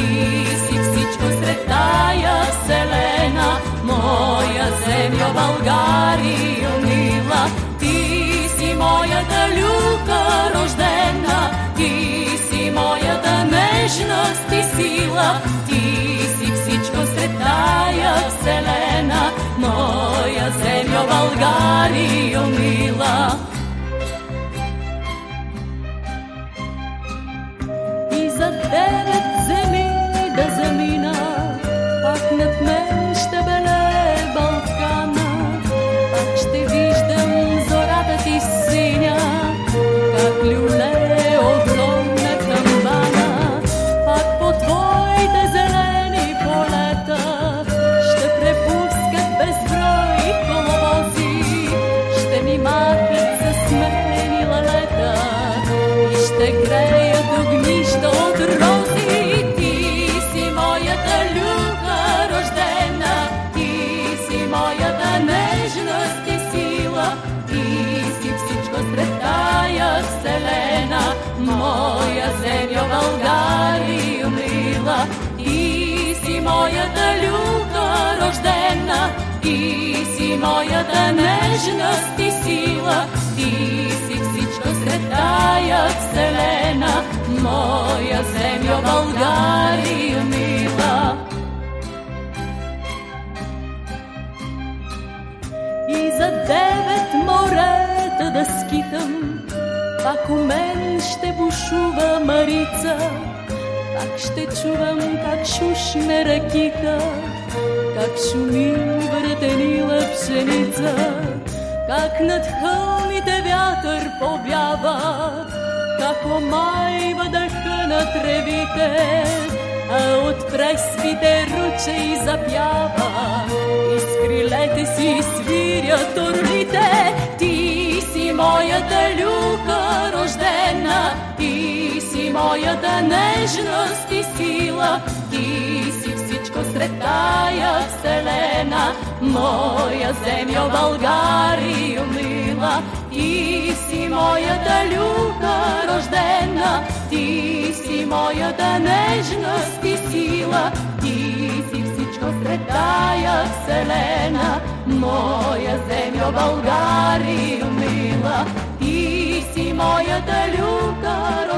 нежност и сила. Ти си всичко сред тая вселена, моя земя България мила. Ти си моята люка рождена, ти си моята нежност и сила. Ти си всичко сред тая вселена, моя земя България мила. И за девет моята люка рождена, ти си моята нежност и сила, ти си всичко сред тая вселена, девет морета да скитам, пак у мен ще бушува Марица, пак ще чувам как шушне ракита, как шуми въртенила пшеница, как над хълмите вятър повява, как омайва дъха на тревите, а от преспите запява. И с крилете си свирят орлите, ти си моята люка рождена, ти си моята нежност и сила, ти си всичко сред тая вселена, моя земя България мила, ти си моята люка рождена, ти си моята нежност и сила, ти тая вселена, моя земя България мила, ти си моята люка